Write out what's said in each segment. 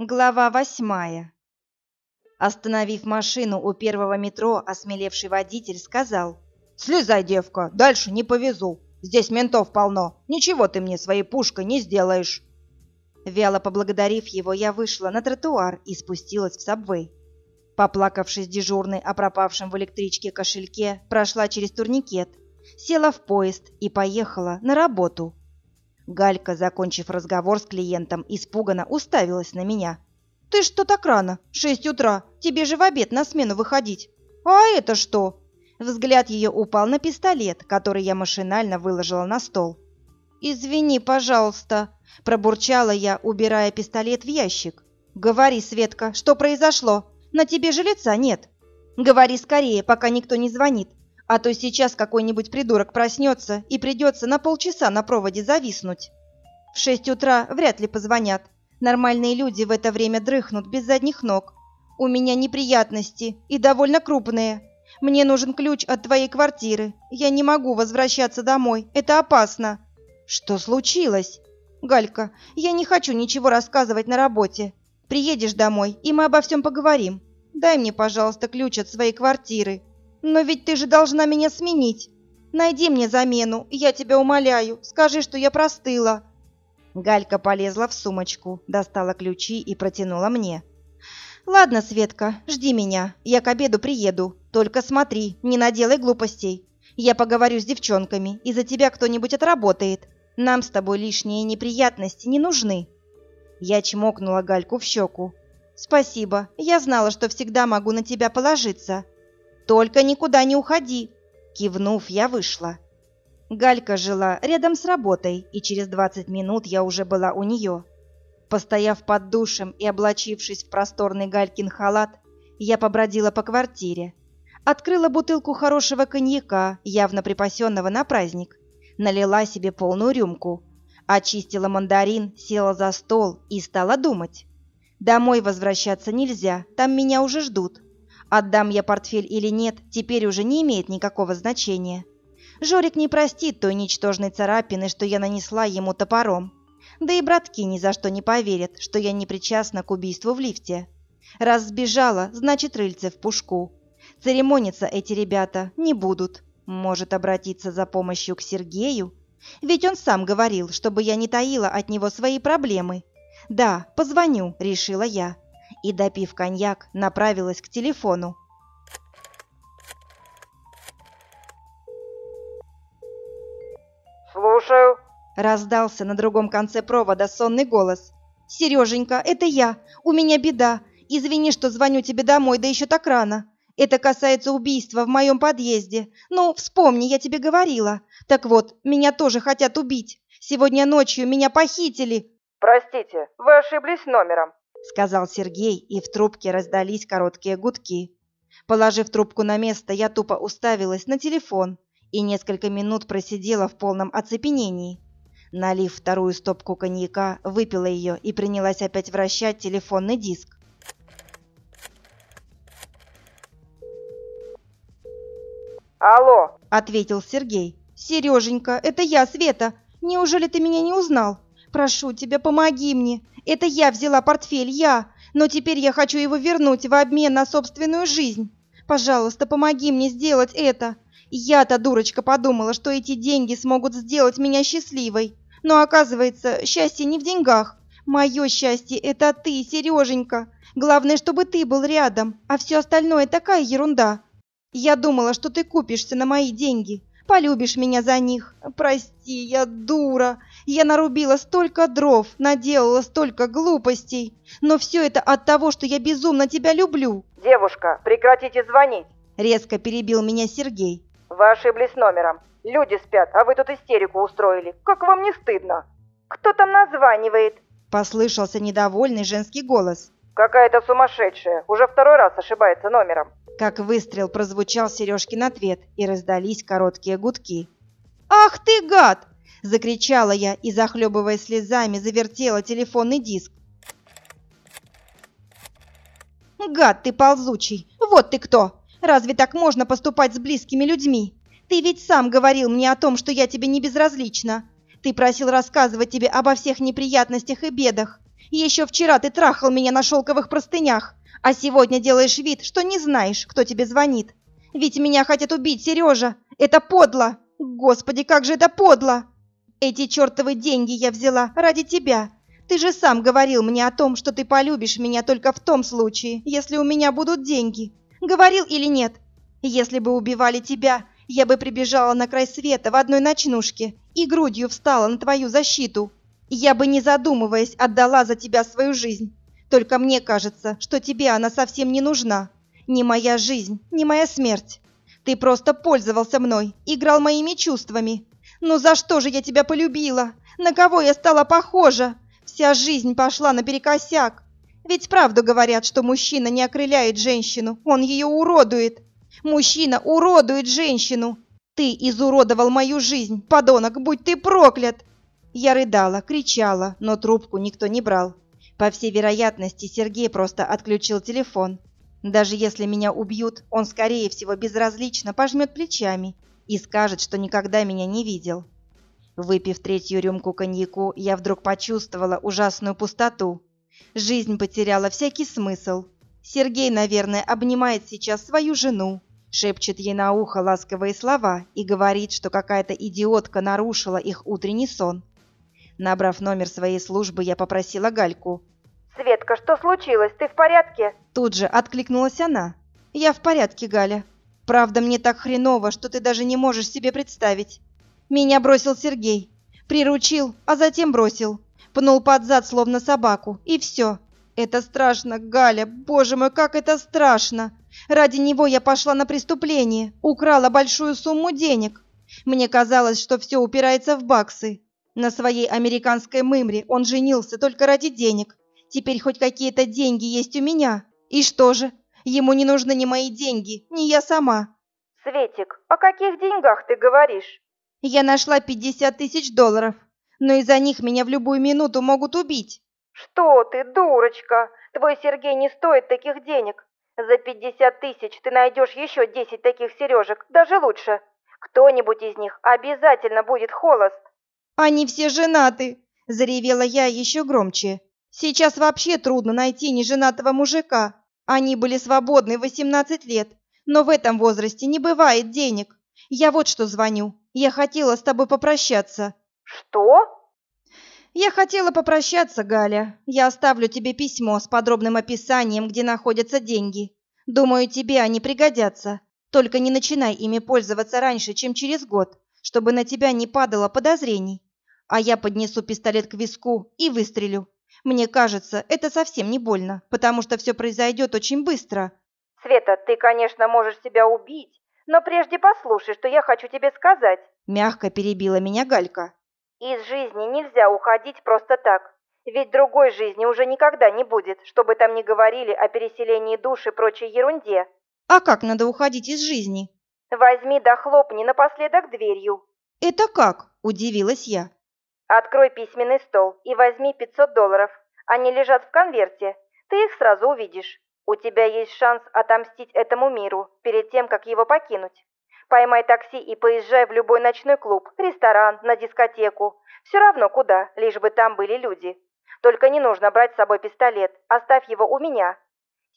Глава восьмая. Остановив машину у первого метро, осмелевший водитель сказал. «Слезай, девка, дальше не повезу. Здесь ментов полно. Ничего ты мне своей пушкой не сделаешь». Вяло поблагодарив его, я вышла на тротуар и спустилась в сабвей. Поплакавшись дежурной о пропавшем в электричке кошельке, прошла через турникет, села в поезд и поехала на работу. Галька, закончив разговор с клиентом, испуганно уставилась на меня. «Ты что так рано? Шесть утра. Тебе же в обед на смену выходить. А это что?» Взгляд ее упал на пистолет, который я машинально выложила на стол. «Извини, пожалуйста», – пробурчала я, убирая пистолет в ящик. «Говори, Светка, что произошло? На тебе же лица нет. Говори скорее, пока никто не звонит. А то сейчас какой-нибудь придурок проснется и придется на полчаса на проводе зависнуть. В шесть утра вряд ли позвонят. Нормальные люди в это время дрыхнут без задних ног. У меня неприятности и довольно крупные. Мне нужен ключ от твоей квартиры. Я не могу возвращаться домой. Это опасно. Что случилось? Галька, я не хочу ничего рассказывать на работе. Приедешь домой, и мы обо всем поговорим. Дай мне, пожалуйста, ключ от своей квартиры. Но ведь ты же должна меня сменить. Найди мне замену, я тебя умоляю. Скажи, что я простыла. Галька полезла в сумочку, достала ключи и протянула мне. Ладно, Светка, жди меня. Я к обеду приеду. Только смотри, не наделай глупостей. Я поговорю с девчонками, и за тебя кто-нибудь отработает. Нам с тобой лишние неприятности не нужны. Я чмокнула Гальку в щеку. Спасибо. Я знала, что всегда могу на тебя положиться. «Только никуда не уходи!» Кивнув, я вышла. Галька жила рядом с работой, и через 20 минут я уже была у нее. Постояв под душем и облачившись в просторный Галькин халат, я побродила по квартире. Открыла бутылку хорошего коньяка, явно припасенного на праздник. Налила себе полную рюмку. Очистила мандарин, села за стол и стала думать. Домой возвращаться нельзя, там меня уже ждут. Отдам я портфель или нет, теперь уже не имеет никакого значения. Жорик не простит той ничтожной царапины, что я нанесла ему топором. Да и братки ни за что не поверят, что я не причастна к убийству в лифте. Раз сбежала, значит рыльце в пушку. Церемониться эти ребята не будут. Может обратиться за помощью к Сергею? Ведь он сам говорил, чтобы я не таила от него свои проблемы. Да, позвоню, решила я и, допив коньяк, направилась к телефону. «Слушаю», — раздался на другом конце провода сонный голос. «Сереженька, это я. У меня беда. Извини, что звоню тебе домой, да еще так рано. Это касается убийства в моем подъезде. Ну, вспомни, я тебе говорила. Так вот, меня тоже хотят убить. Сегодня ночью меня похитили». «Простите, вы ошиблись номером. — сказал Сергей, и в трубке раздались короткие гудки. Положив трубку на место, я тупо уставилась на телефон и несколько минут просидела в полном оцепенении. Налив вторую стопку коньяка, выпила ее и принялась опять вращать телефонный диск. «Алло!» — ответил Сергей. «Сереженька, это я, Света. Неужели ты меня не узнал? Прошу тебя, помоги мне. Это я взяла портфель, я. Но теперь я хочу его вернуть в обмен на собственную жизнь. Пожалуйста, помоги мне сделать это. Я-то, дурочка, подумала, что эти деньги смогут сделать меня счастливой. Но оказывается, счастье не в деньгах. Мое счастье – это ты, Сереженька. Главное, чтобы ты был рядом, а все остальное такая ерунда. Я думала, что ты купишься на мои деньги, полюбишь меня за них. Прости, я дура. Я нарубила столько дров, наделала столько глупостей. Но все это от того, что я безумно тебя люблю. Девушка, прекратите звонить. Резко перебил меня Сергей. Вы ошиблись номером. Люди спят, а вы тут истерику устроили. Как вам не стыдно? Кто там названивает? Послышался недовольный женский голос. Какая-то сумасшедшая. Уже второй раз ошибается номером. Как выстрел прозвучал Сережкин ответ, и раздались короткие гудки. «Ах ты, гад!» – закричала я и, захлебываясь слезами, завертела телефонный диск. «Гад ты ползучий! Вот ты кто! Разве так можно поступать с близкими людьми? Ты ведь сам говорил мне о том, что я тебе не безразлична. Ты просил рассказывать тебе обо всех неприятностях и бедах. Еще вчера ты трахал меня на шелковых простынях, а сегодня делаешь вид, что не знаешь, кто тебе звонит. Ведь меня хотят убить, Сережа. Это подло. Господи, как же это подло. Эти чертовы деньги я взяла ради тебя. Ты же сам говорил мне о том, что ты полюбишь меня только в том случае, если у меня будут деньги. Говорил или нет? Если бы убивали тебя, я бы прибежала на край света в одной ночнушке и грудью встала на твою защиту. Я бы, не задумываясь, отдала за тебя свою жизнь. Только мне кажется, что тебе она совсем не нужна. Ни моя жизнь, ни моя смерть. Ты просто пользовался мной, играл моими чувствами. Ну за что же я тебя полюбила? На кого я стала похожа? Вся жизнь пошла наперекосяк. Ведь правду говорят, что мужчина не окрыляет женщину, он ее уродует. Мужчина уродует женщину. Ты изуродовал мою жизнь, подонок, будь ты проклят!» Я рыдала, кричала, но трубку никто не брал. По всей вероятности, Сергей просто отключил телефон. Даже если меня убьют, он, скорее всего, безразлично пожмет плечами и скажет, что никогда меня не видел. Выпив третью рюмку коньяку, я вдруг почувствовала ужасную пустоту. Жизнь потеряла всякий смысл. Сергей, наверное, обнимает сейчас свою жену, шепчет ей на ухо ласковые слова и говорит, что какая-то идиотка нарушила их утренний сон. Набрав номер своей службы, я попросила Гальку. «Светка, что случилось? Ты в порядке?» Тут же откликнулась она. «Я в порядке, Галя. Правда, мне так хреново, что ты даже не можешь себе представить. Меня бросил Сергей. Приручил, а затем бросил. Пнул под зад, словно собаку, и все. Это страшно, Галя, боже мой, как это страшно! Ради него я пошла на преступление, украла большую сумму денег. Мне казалось, что все упирается в баксы. На своей американской мымре он женился только ради денег. Теперь хоть какие-то деньги есть у меня. И что же? Ему не нужны ни мои деньги, ни я сама. Светик, о каких деньгах ты говоришь? Я нашла 50 тысяч долларов, но из-за них меня в любую минуту могут убить. Что ты, дурочка? Твой Сергей не стоит таких денег. За пятьдесят тысяч ты найдешь еще десять таких сережек, даже лучше. Кто-нибудь из них обязательно будет холост. Они все женаты, заревела я еще громче. Сейчас вообще трудно найти неженатого мужика. Они были свободны 18 лет, но в этом возрасте не бывает денег. Я вот что звоню. Я хотела с тобой попрощаться. Что? Я хотела попрощаться, Галя. Я оставлю тебе письмо с подробным описанием, где находятся деньги. Думаю, тебе они пригодятся. Только не начинай ими пользоваться раньше, чем через год, чтобы на тебя не падало подозрений. А я поднесу пистолет к виску и выстрелю. Мне кажется, это совсем не больно, потому что все произойдет очень быстро. Света, ты, конечно, можешь себя убить, но прежде послушай, что я хочу тебе сказать. Мягко перебила меня Галька. Из жизни нельзя уходить просто так. Ведь другой жизни уже никогда не будет, чтобы там не говорили о переселении душ и прочей ерунде. А как надо уходить из жизни? Возьми да хлопни напоследок дверью. Это как? Удивилась я. Открой письменный стол и возьми 500 долларов. Они лежат в конверте. Ты их сразу увидишь. У тебя есть шанс отомстить этому миру перед тем, как его покинуть. Поймай такси и поезжай в любой ночной клуб, ресторан, на дискотеку. Все равно куда, лишь бы там были люди. Только не нужно брать с собой пистолет, оставь его у меня.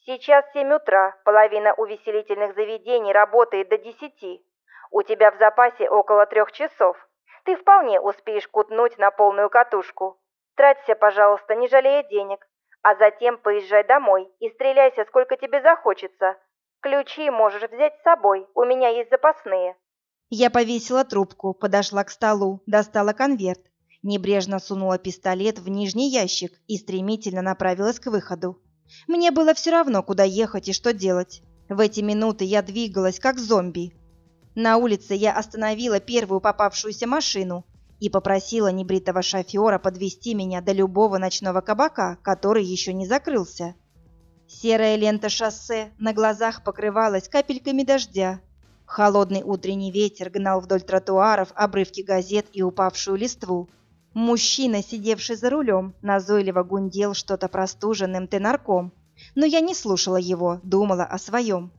Сейчас семь утра, половина увеселительных заведений работает до десяти. У тебя в запасе около трех часов. Ты вполне успеешь кутнуть на полную катушку. Траться, пожалуйста, не жалея денег, а затем поезжай домой и стреляйся, сколько тебе захочется. Ключи можешь взять с собой, у меня есть запасные. Я повесила трубку, подошла к столу, достала конверт, небрежно сунула пистолет в нижний ящик и стремительно направилась к выходу. Мне было все равно, куда ехать и что делать. В эти минуты я двигалась как зомби. На улице я остановила первую попавшуюся машину и попросила небритого шофера подвести меня до любого ночного кабака, который еще не закрылся. Серая лента шоссе на глазах покрывалась капельками дождя. Холодный утренний ветер гнал вдоль тротуаров обрывки газет и упавшую листву. Мужчина, сидевший за рулем, назойливо гундел что-то простуженным тенарком. Но я не слушала его, думала о своем.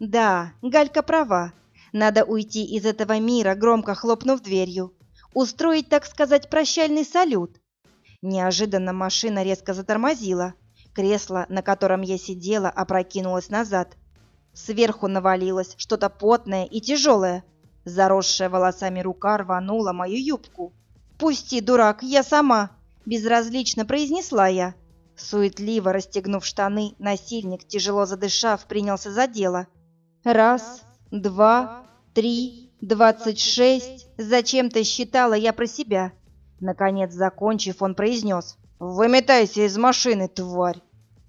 Да, Галька права. Надо уйти из этого мира, громко хлопнув дверью. Устроить, так сказать, прощальный салют. Неожиданно машина резко затормозила. Кресло, на котором я сидела, опрокинулось назад. Сверху навалилось что-то потное и тяжелое. Заросшая волосами рука рванула мою юбку. «Пусти, дурак, я сама!» – безразлично произнесла я. Суетливо расстегнув штаны, насильник, тяжело задышав, принялся за дело. «Раз, два, три, двадцать шесть...» Зачем-то считала я про себя. Наконец, закончив, он произнес. «Выметайся из машины, тварь!»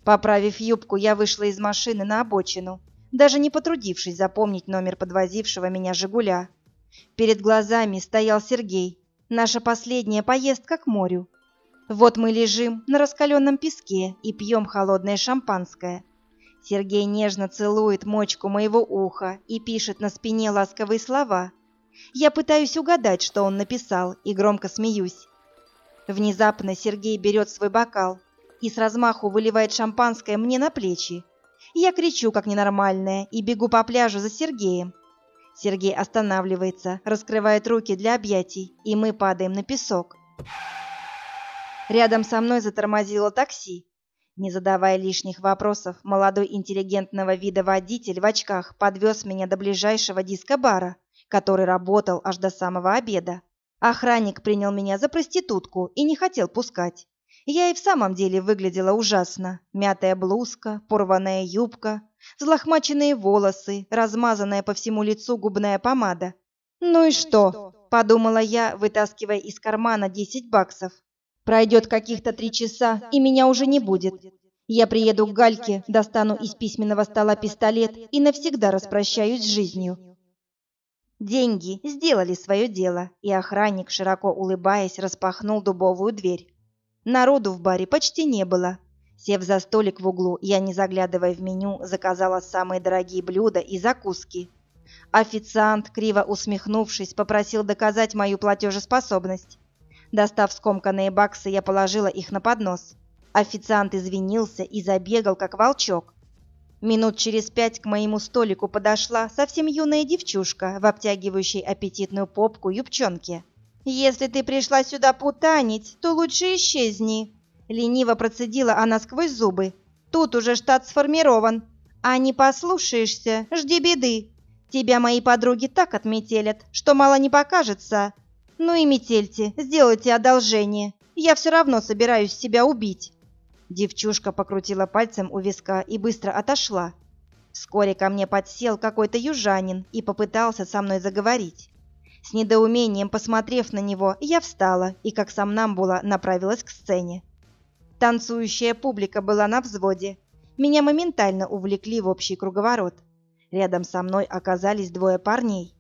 Поправив юбку, я вышла из машины на обочину, даже не потрудившись запомнить номер подвозившего меня «Жигуля». Перед глазами стоял Сергей, Наша последняя поездка к морю. Вот мы лежим на раскаленном песке и пьем холодное шампанское. Сергей нежно целует мочку моего уха и пишет на спине ласковые слова. Я пытаюсь угадать, что он написал, и громко смеюсь. Внезапно Сергей берет свой бокал и с размаху выливает шампанское мне на плечи. Я кричу, как ненормальная, и бегу по пляжу за Сергеем. Сергей останавливается, раскрывает руки для объятий, и мы падаем на песок. Рядом со мной затормозило такси. Не задавая лишних вопросов, молодой интеллигентного вида водитель в очках подвез меня до ближайшего диско-бара, который работал аж до самого обеда. Охранник принял меня за проститутку и не хотел пускать. Я и в самом деле выглядела ужасно. Мятая блузка, порванная юбка, взлохмаченные волосы, размазанная по всему лицу губная помада. «Ну и что?» – подумала я, вытаскивая из кармана 10 баксов. «Пройдет каких-то три часа, и меня уже не будет. Я приеду к Гальке, достану из письменного стола пистолет и навсегда распрощаюсь с жизнью». Деньги сделали свое дело, и охранник, широко улыбаясь, распахнул дубовую дверь. Народу в баре почти не было, Сев за столик в углу, я, не заглядывая в меню, заказала самые дорогие блюда и закуски. Официант, криво усмехнувшись, попросил доказать мою платежеспособность. Достав скомканные баксы, я положила их на поднос. Официант извинился и забегал, как волчок. Минут через пять к моему столику подошла совсем юная девчушка в обтягивающей аппетитную попку юбчонке. «Если ты пришла сюда путанить, то лучше исчезни», Лениво процедила она сквозь зубы. Тут уже штат сформирован. А не послушаешься, жди беды. Тебя мои подруги так отметелят, что мало не покажется. Ну и метельте, сделайте одолжение. Я все равно собираюсь себя убить. Девчушка покрутила пальцем у виска и быстро отошла. Вскоре ко мне подсел какой-то южанин и попытался со мной заговорить. С недоумением посмотрев на него, я встала и, как сам нам было, направилась к сцене. Танцующая публика была на взводе. Меня моментально увлекли в общий круговорот. Рядом со мной оказались двое парней.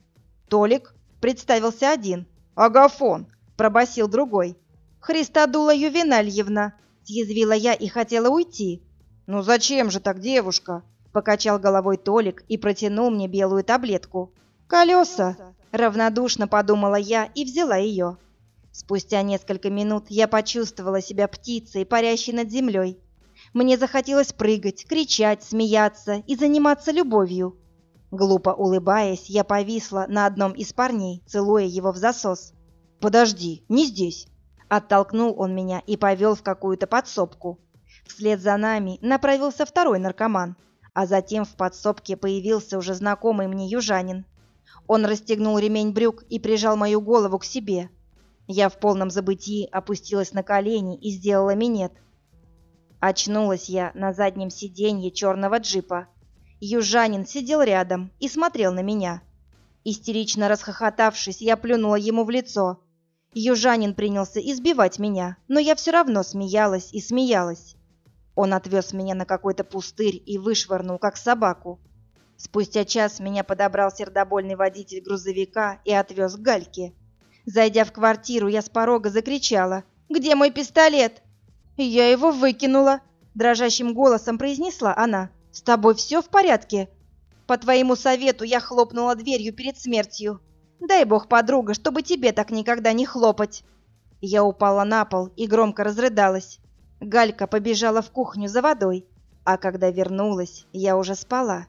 «Толик?» – представился один. «Агафон!» – пробасил другой. «Христодула Ювенальевна!» – съязвила я и хотела уйти. «Ну зачем же так, девушка?» – покачал головой Толик и протянул мне белую таблетку. «Колеса!» – равнодушно подумала я и взяла ее. Спустя несколько минут я почувствовала себя птицей, парящей над землей. Мне захотелось прыгать, кричать, смеяться и заниматься любовью. Глупо улыбаясь, я повисла на одном из парней, целуя его в засос. «Подожди, не здесь!» Оттолкнул он меня и повел в какую-то подсобку. Вслед за нами направился второй наркоман, а затем в подсобке появился уже знакомый мне южанин. Он расстегнул ремень брюк и прижал мою голову к себе, я в полном забытии опустилась на колени и сделала минет. Очнулась я на заднем сиденье черного джипа. Южанин сидел рядом и смотрел на меня. Истерично расхохотавшись, я плюнула ему в лицо. Южанин принялся избивать меня, но я все равно смеялась и смеялась. Он отвез меня на какой-то пустырь и вышвырнул, как собаку. Спустя час меня подобрал сердобольный водитель грузовика и отвез к Гальке. Зайдя в квартиру, я с порога закричала. «Где мой пистолет?» «Я его выкинула», — дрожащим голосом произнесла она. «С тобой все в порядке?» «По твоему совету я хлопнула дверью перед смертью. Дай бог, подруга, чтобы тебе так никогда не хлопать». Я упала на пол и громко разрыдалась. Галька побежала в кухню за водой, а когда вернулась, я уже спала.